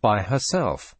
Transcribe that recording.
by herself.